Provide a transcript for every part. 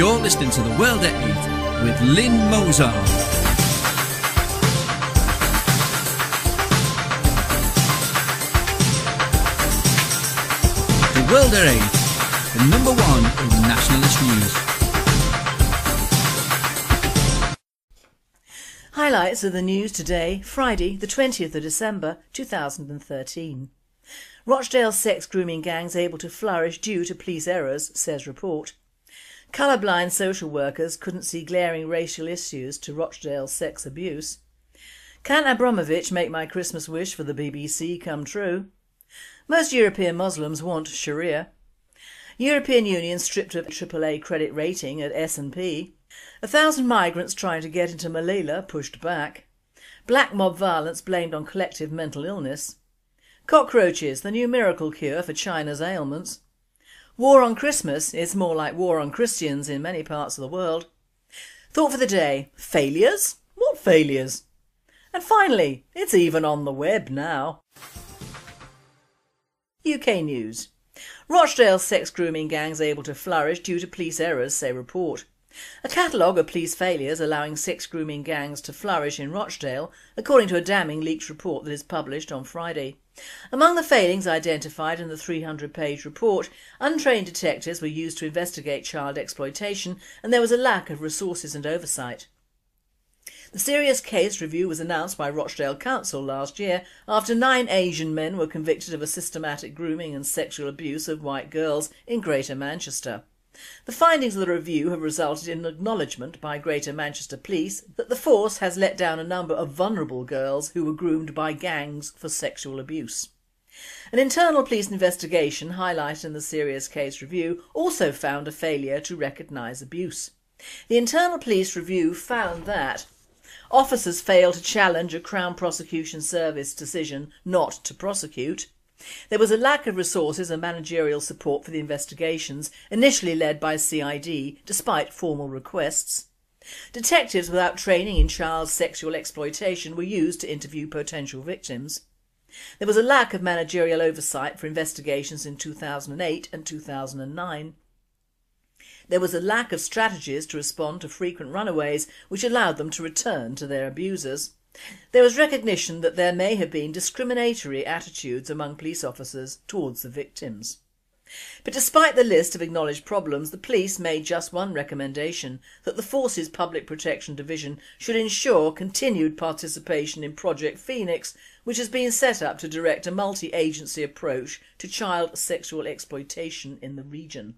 You're listening to The World at 8 with Lynn Mozar. The World at 8, the number one in nationalist news. Highlights of the news today, Friday the 20th of December 2013. Rochdale sex grooming gangs able to flourish due to police errors, says report. Colourblind social workers couldn't see glaring racial issues to Rochdale sex abuse. Can Abramovich make my Christmas wish for the BBC come true? Most European Muslims want Sharia. European Union stripped of AAA credit rating at S&P. A thousand migrants trying to get into Melilla pushed back. Black mob violence blamed on collective mental illness. Cockroaches, the new miracle cure for China's ailments. War on Christmas is more like war on Christians in many parts of the world. Thought for the day, failures? What failures? And finally, it's even on the web now. UK News. Rochdale sex grooming gangs able to flourish due to police errors, say report. A catalogue of police failures allowing sex grooming gangs to flourish in Rochdale, according to a damning leaked report that is published on Friday. Among the failings identified in the 300 page report, untrained detectives were used to investigate child exploitation and there was a lack of resources and oversight. The serious case review was announced by Rochdale Council last year after nine Asian men were convicted of a systematic grooming and sexual abuse of white girls in Greater Manchester. The findings of the review have resulted in an acknowledgement by Greater Manchester Police that the force has let down a number of vulnerable girls who were groomed by gangs for sexual abuse. An internal police investigation highlighted in the serious case review also found a failure to recognise abuse. The internal police review found that officers failed to challenge a Crown Prosecution Service decision not to prosecute, there was a lack of resources and managerial support for the investigations, initially led by CID, despite formal requests. Detectives without training in child sexual exploitation were used to interview potential victims. There was a lack of managerial oversight for investigations in 2008 and 2009. There was a lack of strategies to respond to frequent runaways which allowed them to return to their abusers. There was recognition that there may have been discriminatory attitudes among police officers towards the victims. But despite the list of acknowledged problems, the police made just one recommendation, that the Force's Public Protection Division should ensure continued participation in Project Phoenix, which has been set up to direct a multi-agency approach to child sexual exploitation in the region.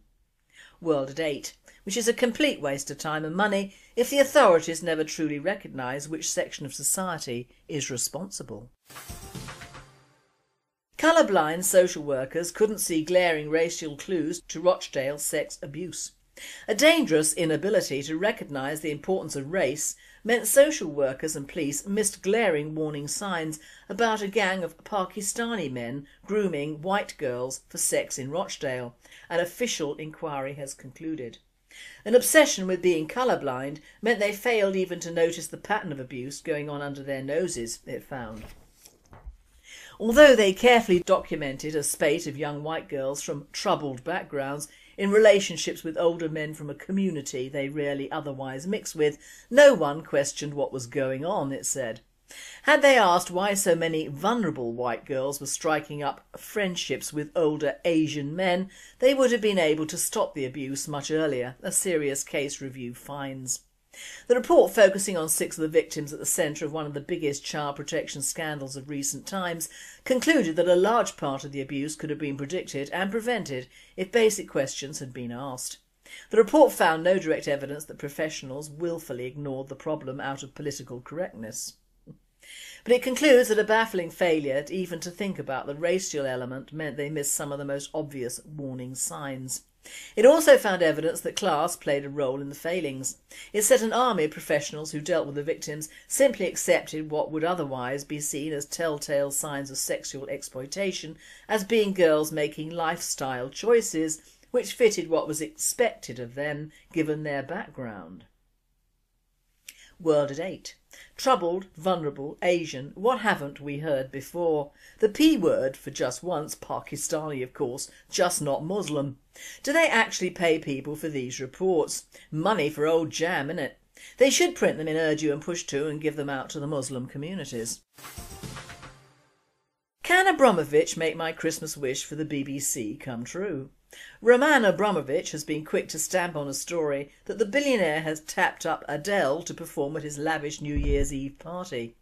World at 8 which is a complete waste of time and money if the authorities never truly recognise which section of society is responsible. Colourblind social workers couldn't see glaring racial clues to Rochdale sex abuse. A dangerous inability to recognise the importance of race meant social workers and police missed glaring warning signs about a gang of Pakistani men grooming white girls for sex in Rochdale, an official inquiry has concluded. An obsession with being colourblind meant they failed even to notice the pattern of abuse going on under their noses, it found. Although they carefully documented a spate of young white girls from troubled backgrounds in relationships with older men from a community they rarely otherwise mix with, no one questioned what was going on, it said. Had they asked why so many vulnerable white girls were striking up friendships with older Asian men, they would have been able to stop the abuse much earlier, a serious case review finds. The report focusing on six of the victims at the centre of one of the biggest child protection scandals of recent times concluded that a large part of the abuse could have been predicted and prevented if basic questions had been asked. The report found no direct evidence that professionals wilfully ignored the problem out of political correctness. But it concludes that a baffling failure even to think about the racial element meant they missed some of the most obvious warning signs. It also found evidence that class played a role in the failings. It said an army of professionals who dealt with the victims simply accepted what would otherwise be seen as telltale signs of sexual exploitation as being girls making lifestyle choices which fitted what was expected of them given their background. World at 8. Troubled, vulnerable, Asian, what haven't we heard before? The P word for just once, Pakistani of course, just not Muslim. Do they actually pay people for these reports? Money for old jam innit? They should print them in Urdu and Pashto and give them out to the Muslim communities. Can Abramovich make my Christmas wish for the BBC come true? Roman Abramovich has been quick to stamp on a story that the billionaire has tapped up Adele to perform at his lavish New Year's Eve party.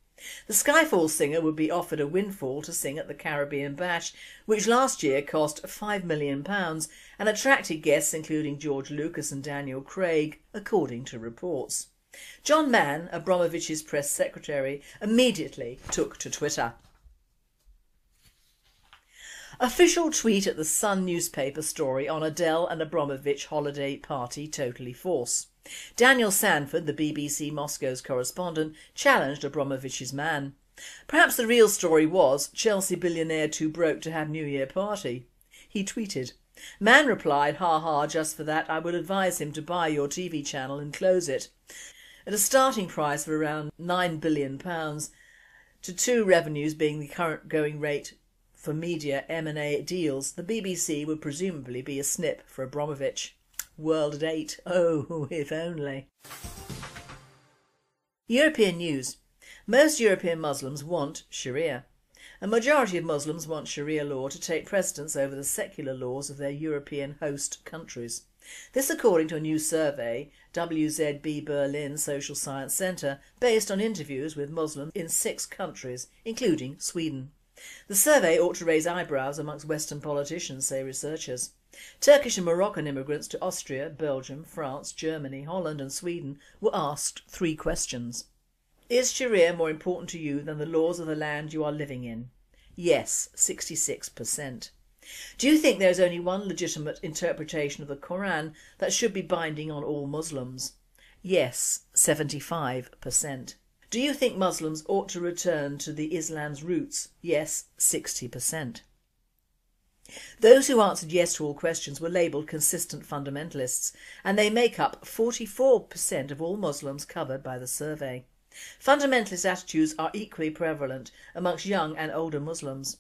The Skyfall singer would be offered a windfall to sing at the Caribbean Bash, which last year cost £5 million and attracted guests including George Lucas and Daniel Craig, according to reports. John Mann, Abramovich's press secretary, immediately took to Twitter. Official tweet at the Sun newspaper story on Adele and Abramovich holiday party totally false. Daniel Sandford, the BBC Moscow's correspondent, challenged Abramovich's man. Perhaps the real story was Chelsea billionaire too broke to have New Year party. He tweeted, Mann replied, ha ha, just for that I would advise him to buy your TV channel and close it. At a starting price of around £9 billion, to two revenues being the current going rate for media M&A deals, the BBC would presumably be a snip for Abramovich. World at 8, oh if only. European news. Most European Muslims want Sharia. A majority of Muslims want Sharia law to take precedence over the secular laws of their European host countries. This according to a new survey WZB Berlin Social Science Centre based on interviews with Muslims in six countries including Sweden. The survey ought to raise eyebrows amongst Western politicians, say researchers. Turkish and Moroccan immigrants to Austria, Belgium, France, Germany, Holland and Sweden were asked three questions. Is Sharia more important to you than the laws of the land you are living in? Yes, 66%. Do you think there is only one legitimate interpretation of the Koran that should be binding on all Muslims? Yes, 75%. Do you think Muslims ought to return to the Islam's roots? Yes, 60%. Those who answered yes to all questions were labelled consistent fundamentalists and they make up 44% of all Muslims covered by the survey. Fundamentalist attitudes are equally prevalent amongst young and older Muslims.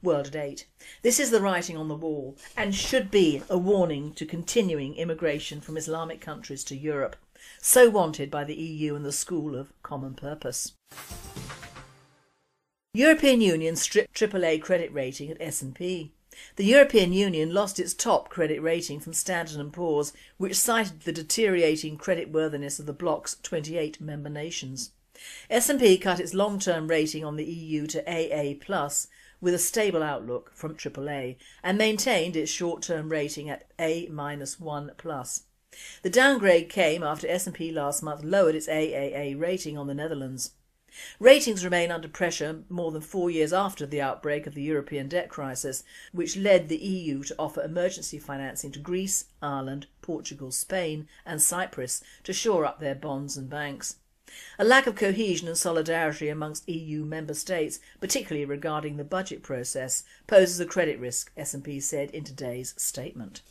World at 8. This is the writing on the wall and should be a warning to continuing immigration from Islamic countries to Europe so wanted by the EU and the School of Common Purpose. European Union stripped AAA credit rating at S&P. The European Union lost its top credit rating from Standard & Poor's which cited the deteriorating creditworthiness of the bloc's 28 member nations. S&P cut its long-term rating on the EU to AA+, with a stable outlook from AAA and maintained its short-term rating at A-1+. The downgrade came after S&P last month lowered its AAA rating on the Netherlands. Ratings remain under pressure more than four years after the outbreak of the European debt crisis, which led the EU to offer emergency financing to Greece, Ireland, Portugal, Spain and Cyprus to shore up their bonds and banks. A lack of cohesion and solidarity amongst EU member states, particularly regarding the budget process, poses a credit risk, S&P said in today's statement.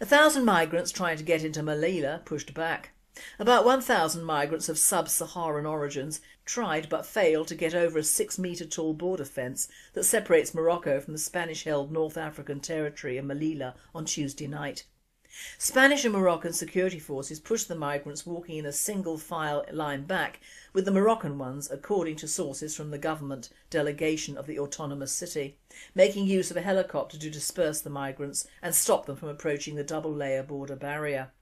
A thousand migrants trying to get into Melilla pushed back. About 1,000 migrants of sub-Saharan origins tried but failed to get over a six metre tall border fence that separates Morocco from the Spanish-held North African territory of Melilla on Tuesday night. Spanish and Moroccan security forces pushed the migrants walking in a single file line back with the Moroccan ones according to sources from the government delegation of the autonomous city, making use of a helicopter to disperse the migrants and stop them from approaching the double layer border barrier.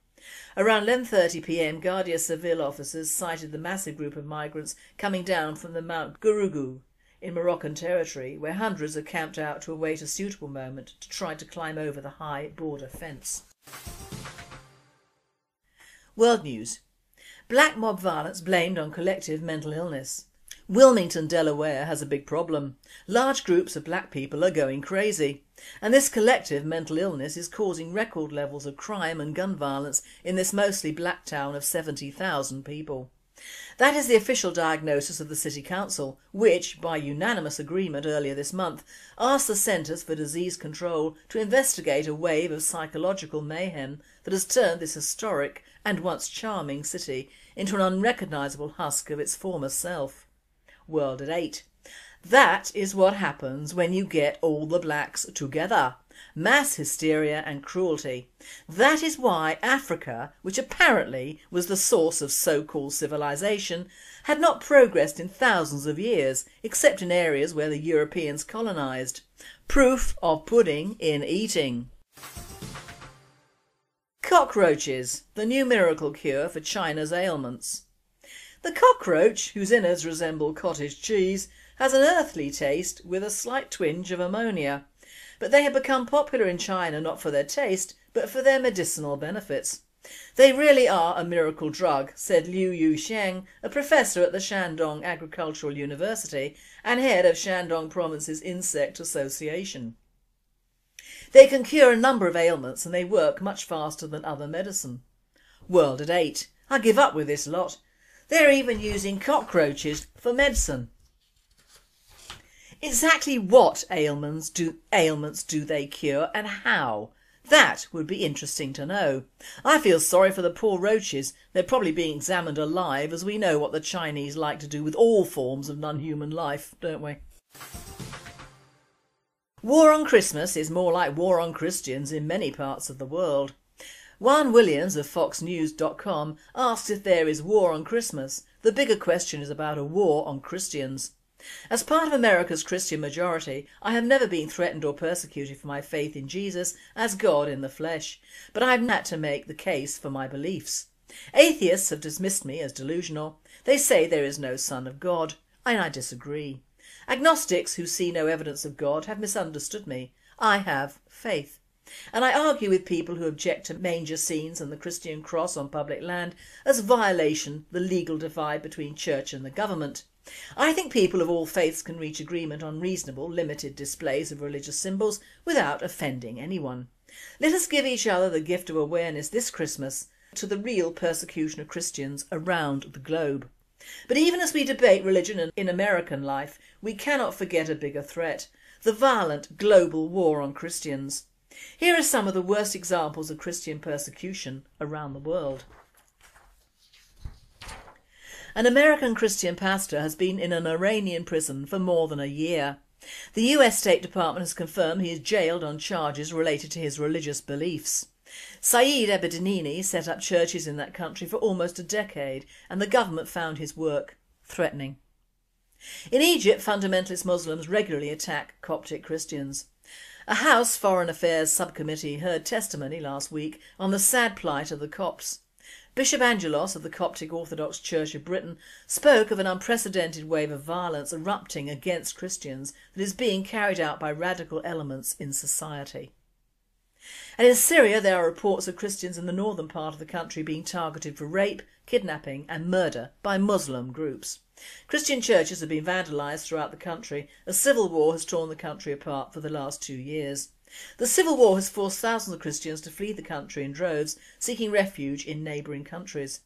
Around 11.30pm Guardia Civil officers sighted the massive group of migrants coming down from the Mount Gurugu in Moroccan territory where hundreds are camped out to await a suitable moment to try to climb over the high border fence. World News Black mob violence blamed on collective mental illness. Wilmington, Delaware has a big problem. Large groups of black people are going crazy and this collective mental illness is causing record levels of crime and gun violence in this mostly black town of 70,000 people. That is the official diagnosis of the City Council which, by unanimous agreement earlier this month, asked the Centres for Disease Control to investigate a wave of psychological mayhem that has turned this historic and once charming city into an unrecognisable husk of its former self. World at 8. That is what happens when you get all the blacks together. Mass hysteria and cruelty. That is why Africa, which apparently was the source of so-called civilisation, had not progressed in thousands of years except in areas where the Europeans colonised. Proof of pudding in eating. Cockroaches, the new miracle cure for China's ailments. The cockroach, whose innards resemble cottage cheese, has an earthly taste with a slight twinge of ammonia, but they have become popular in China not for their taste but for their medicinal benefits. They really are a miracle drug, said Liu Yuxiang, a professor at the Shandong Agricultural University and head of Shandong Province's Insect Association. They can cure a number of ailments and they work much faster than other medicine. World at 8. I give up with this lot. They're even using cockroaches for medicine. Exactly what ailments do, ailments do they cure and how? That would be interesting to know. I feel sorry for the poor roaches, they're probably being examined alive as we know what the Chinese like to do with all forms of non-human life, don't we? War on Christmas is more like war on Christians in many parts of the world. Juan Williams of FoxNews.com asks if there is war on Christmas. The bigger question is about a war on Christians. As part of America's Christian majority, I have never been threatened or persecuted for my faith in Jesus as God in the flesh, but I have had to make the case for my beliefs. Atheists have dismissed me as delusional. They say there is no son of God, and I disagree. Agnostics who see no evidence of God have misunderstood me. I have faith. And I argue with people who object to manger scenes and the Christian cross on public land as violation the legal divide between church and the government. I think people of all faiths can reach agreement on reasonable, limited displays of religious symbols without offending anyone. Let us give each other the gift of awareness this Christmas to the real persecution of Christians around the globe. But even as we debate religion in American life, we cannot forget a bigger threat, the violent global war on Christians. Here are some of the worst examples of Christian persecution around the world. An American Christian pastor has been in an Iranian prison for more than a year. The US State Department has confirmed he is jailed on charges related to his religious beliefs. Saeed Abedini set up churches in that country for almost a decade and the government found his work threatening. In Egypt, fundamentalist Muslims regularly attack Coptic Christians. A House Foreign Affairs subcommittee heard testimony last week on the sad plight of the Copts. Bishop Angelos of the Coptic Orthodox Church of Britain spoke of an unprecedented wave of violence erupting against Christians that is being carried out by radical elements in society. And in Syria there are reports of Christians in the northern part of the country being targeted for rape, kidnapping and murder by Muslim groups. Christian churches have been vandalised throughout the country as civil war has torn the country apart for the last two years. The civil war has forced thousands of Christians to flee the country in droves, seeking refuge in neighbouring countries.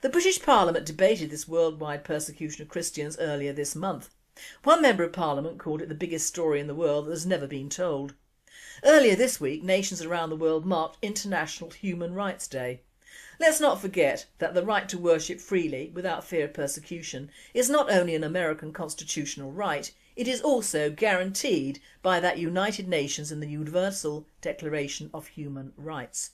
The British Parliament debated this worldwide persecution of Christians earlier this month. One member of Parliament called it the biggest story in the world that has never been told. Earlier this week, nations around the world marked International Human Rights Day. Let's not forget that the right to worship freely without fear of persecution is not only an American constitutional right, it is also guaranteed by that United Nations and the Universal Declaration of Human Rights.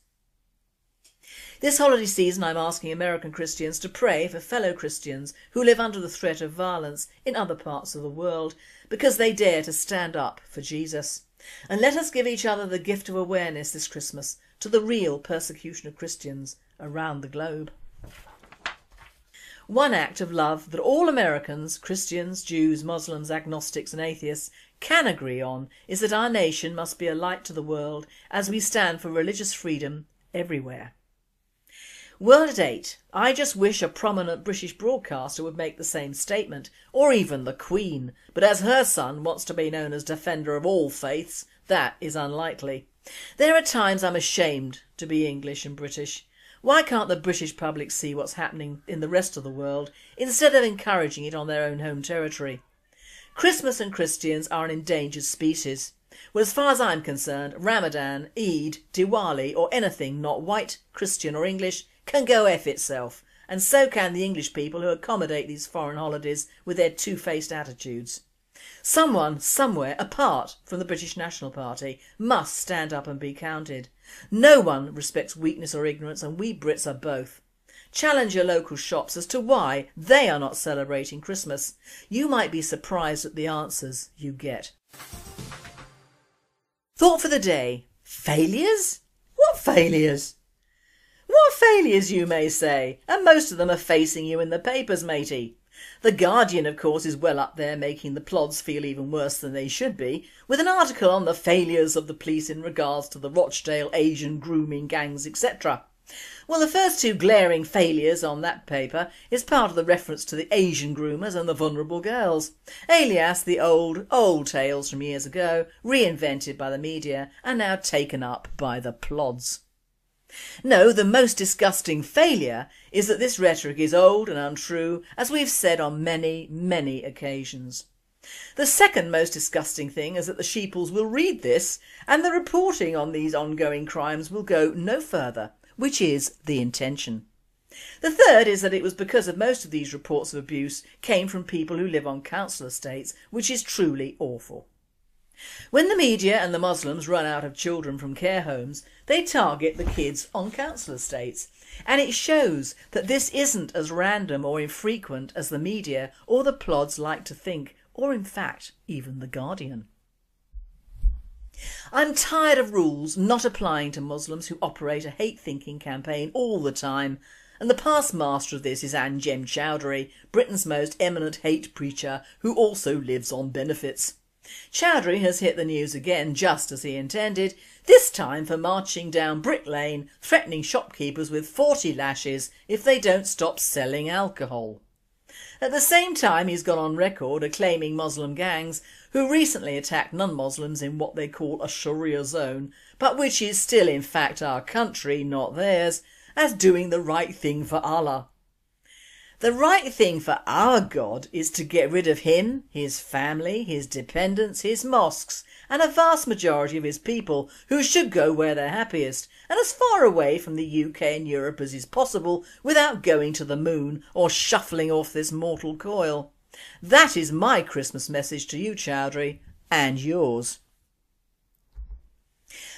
This holiday season I'm asking American Christians to pray for fellow Christians who live under the threat of violence in other parts of the world because they dare to stand up for Jesus. And let us give each other the gift of awareness this Christmas to the real persecution of Christians around the globe. One act of love that all Americans, Christians, Jews, Muslims, agnostics and atheists can agree on is that our nation must be a light to the world as we stand for religious freedom everywhere. World at 8. I just wish a prominent British broadcaster would make the same statement, or even the Queen, but as her son wants to be known as defender of all faiths, that is unlikely. There are times I'm ashamed to be English and British. Why can't the British public see what's happening in the rest of the world instead of encouraging it on their own home territory? Christmas and Christians are an endangered species. Well as far as I'm concerned Ramadan, Eid, Diwali or anything not white, Christian or English can go F itself and so can the English people who accommodate these foreign holidays with their two-faced attitudes. Someone, somewhere, apart from the British National Party, must stand up and be counted. No one respects weakness or ignorance and we Brits are both. Challenge your local shops as to why they are not celebrating Christmas. You might be surprised at the answers you get. Thought for the day. Failures? What failures? What failures you may say, and most of them are facing you in the papers matey. The Guardian of course is well up there making the plods feel even worse than they should be, with an article on the failures of the police in regards to the Rochdale Asian grooming gangs etc. Well the first two glaring failures on that paper is part of the reference to the Asian groomers and the vulnerable girls, alias the old, old tales from years ago, reinvented by the media and now taken up by the plods. No, the most disgusting failure is that this rhetoric is old and untrue as we've said on many, many occasions. The second most disgusting thing is that the sheeples will read this and the reporting on these ongoing crimes will go no further, which is the intention. The third is that it was because of most of these reports of abuse came from people who live on council estates, which is truly awful. When the media and the Muslims run out of children from care homes, they target the kids on council estates and it shows that this isn't as random or infrequent as the media or the plods like to think or in fact even the Guardian. I'm tired of rules not applying to Muslims who operate a hate thinking campaign all the time and the past master of this is Anjem Choudary, Britain's most eminent hate preacher who also lives on benefits. Choudary has hit the news again just as he intended, this time for marching down Brick Lane threatening shopkeepers with 40 lashes if they don't stop selling alcohol. At the same time he's gone on record acclaiming Muslim gangs who recently attacked non-Muslims in what they call a Sharia zone but which is still in fact our country not theirs as doing the right thing for Allah. The right thing for our God is to get rid of him, his family, his dependents, his mosques and a vast majority of his people who should go where they're happiest and as far away from the UK and Europe as is possible without going to the moon or shuffling off this mortal coil. That is my Christmas message to you Choudary and yours.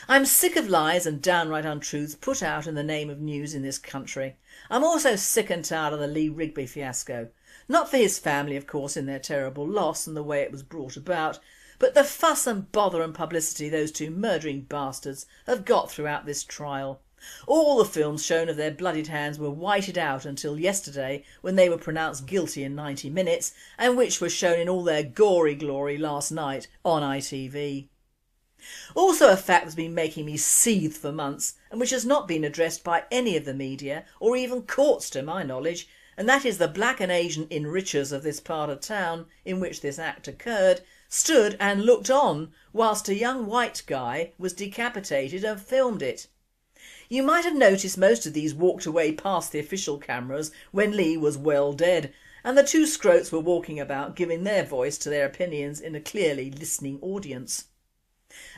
I'm sick of lies and downright untruths put out in the name of news in this country. I'm also sick and tired of the Lee Rigby fiasco. Not for his family of course in their terrible loss and the way it was brought about, but the fuss and bother and publicity those two murdering bastards have got throughout this trial. All the films shown of their bloodied hands were whited out until yesterday when they were pronounced guilty in 90 minutes and which were shown in all their gory glory last night on ITV. Also a fact that's been making me seethe for months and which has not been addressed by any of the media or even courts to my knowledge and that is the black and Asian enrichers of this part of town in which this act occurred stood and looked on whilst a young white guy was decapitated and filmed it. You might have noticed most of these walked away past the official cameras when Lee was well dead and the two scroats were walking about giving their voice to their opinions in a clearly listening audience.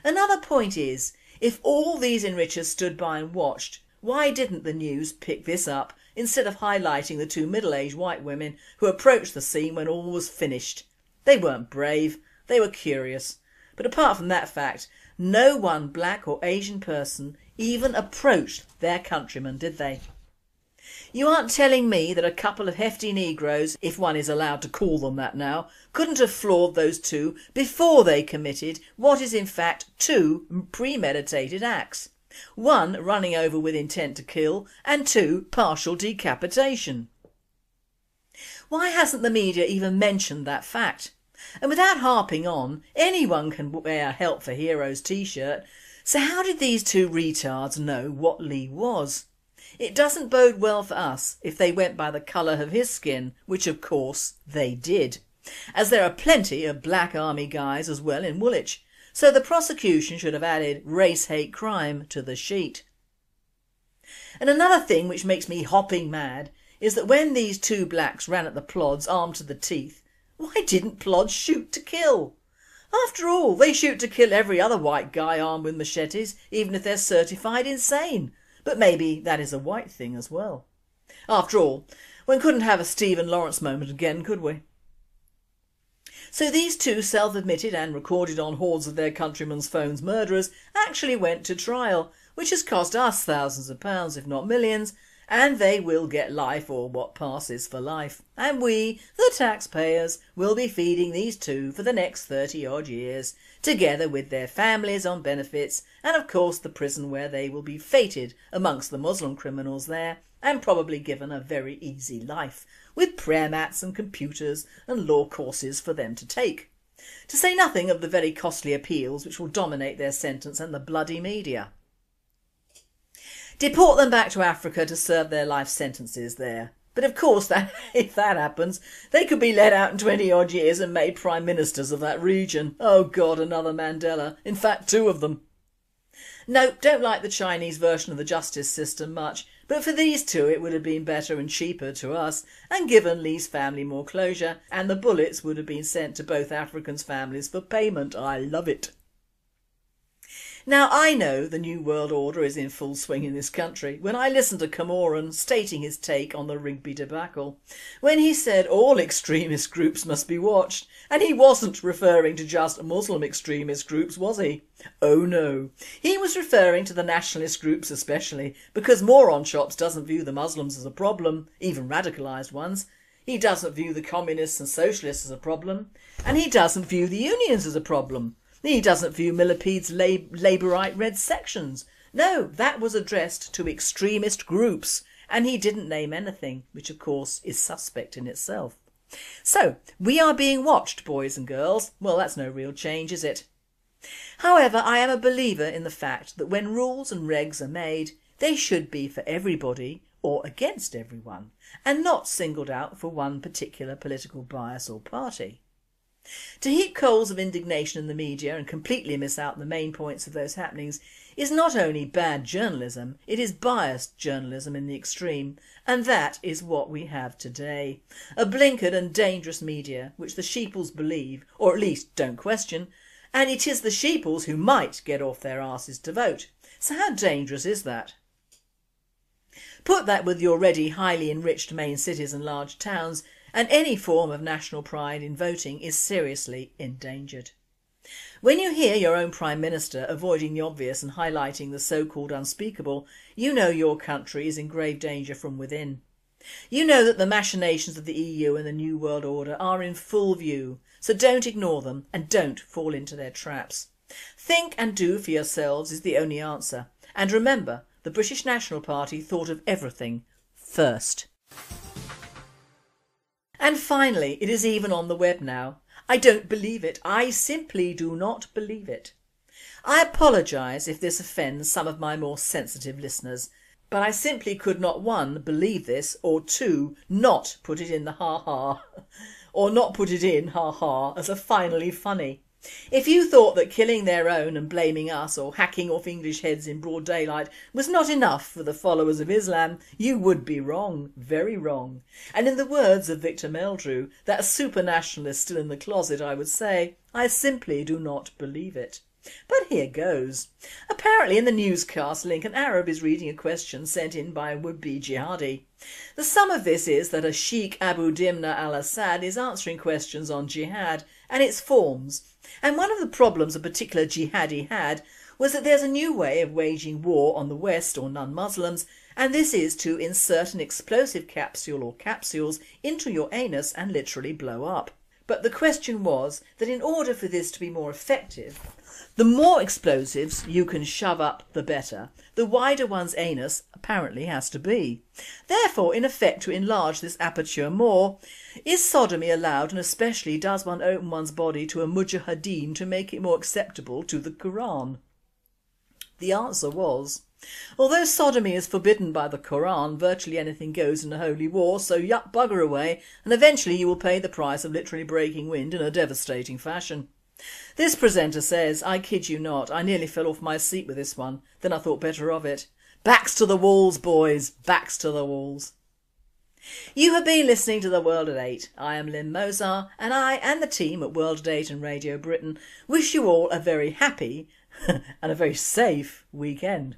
Another point is, if all these enrichers stood by and watched, why didn't the news pick this up instead of highlighting the two middle-aged white women who approached the scene when all was finished? They weren't brave, they were curious. But apart from that fact, no one black or Asian person even approached their countrymen, did they? You aren't telling me that a couple of hefty negroes, if one is allowed to call them that now, couldn't have floored those two before they committed what is in fact two premeditated acts. One running over with intent to kill and two partial decapitation. Why hasn't the media even mentioned that fact? And without harping on, anyone can wear a Help for Heroes t-shirt, so how did these two retards know what Lee was? It doesn't bode well for us if they went by the colour of his skin, which of course they did, as there are plenty of black army guys as well in Woolwich, so the prosecution should have added race hate crime to the sheet. And another thing which makes me hopping mad is that when these two blacks ran at the plods armed to the teeth, why didn't plods shoot to kill? After all, they shoot to kill every other white guy armed with machetes even if they're certified insane, but maybe that is a white thing as well. After all, one couldn't have a Stephen Lawrence moment again could we? So these two self-admitted and recorded on hordes of their countrymen's phones murderers actually went to trial, which has cost us thousands of pounds if not millions and they will get life or what passes for life and we, the taxpayers, will be feeding these two for the next 30 odd years together with their families on benefits and of course the prison where they will be fated amongst the Muslim criminals there and probably given a very easy life with prayer mats and computers and law courses for them to take. To say nothing of the very costly appeals which will dominate their sentence and the bloody media. Deport them back to Africa to serve their life sentences there. But of course that, if that happens they could be let out in 20 odd years and made prime ministers of that region. Oh god another Mandela, in fact two of them. No, don't like the Chinese version of the justice system much but for these two it would have been better and cheaper to us and given Lee's family more closure and the bullets would have been sent to both Africans' families for payment. I love it. Now I know the New World Order is in full swing in this country when I listened to Cameron stating his take on the Rigby debacle, when he said all extremist groups must be watched and he wasn't referring to just Muslim extremist groups was he? Oh no, he was referring to the nationalist groups especially because Moron Chops doesn't view the Muslims as a problem, even radicalised ones, he doesn't view the communists and socialists as a problem and he doesn't view the unions as a problem. He doesn't view Millipede's lab Labourite red sections. No, that was addressed to extremist groups and he didn't name anything, which of course is suspect in itself. So, we are being watched boys and girls. Well that's no real change is it? However, I am a believer in the fact that when rules and regs are made, they should be for everybody or against everyone and not singled out for one particular political bias or party. To heap coals of indignation in the media and completely miss out the main points of those happenings is not only bad journalism, it is biased journalism in the extreme and that is what we have today. A blinkered and dangerous media which the sheeples believe or at least don't question and it is the sheeples who might get off their asses to vote. So how dangerous is that? Put that with your already highly enriched main cities and large towns and any form of national pride in voting is seriously endangered. When you hear your own Prime Minister avoiding the obvious and highlighting the so-called unspeakable, you know your country is in grave danger from within. You know that the machinations of the EU and the New World Order are in full view, so don't ignore them and don't fall into their traps. Think and do for yourselves is the only answer and remember the British National Party thought of everything first. And finally, it is even on the web now. I don't believe it. I simply do not believe it. I apologise if this offends some of my more sensitive listeners, but I simply could not one, believe this or two, not put it in the ha-ha or not put it in ha-ha as a finally funny. If you thought that killing their own and blaming us or hacking off English heads in broad daylight was not enough for the followers of Islam, you would be wrong, very wrong. And in the words of Victor Meldrew, that super nationalist still in the closet, I would say, I simply do not believe it. But here goes. Apparently in the newscast link an Arab is reading a question sent in by a would-be jihadi. The sum of this is that a Sheikh Abu Dimna al-Assad is answering questions on jihad and its forms and one of the problems a particular jihadi had was that there's a new way of waging war on the West or non-Muslims and this is to insert an explosive capsule or capsules into your anus and literally blow up. But the question was that in order for this to be more effective, the more explosives you can shove up the better, the wider one's anus apparently has to be. Therefore in effect to enlarge this aperture more, is sodomy allowed and especially does one open one's body to a mujahideen to make it more acceptable to the Quran? The answer was, although sodomy is forbidden by the Quran, virtually anything goes in a holy war so yup bugger away and eventually you will pay the price of literally breaking wind in a devastating fashion. This presenter says, I kid you not, I nearly fell off my seat with this one, then I thought better of it. Backs to the walls boys, backs to the walls. You have been listening to The World at 8. I am Lynn Mozar and I and the team at World at 8 and Radio Britain wish you all a very happy and a very safe weekend.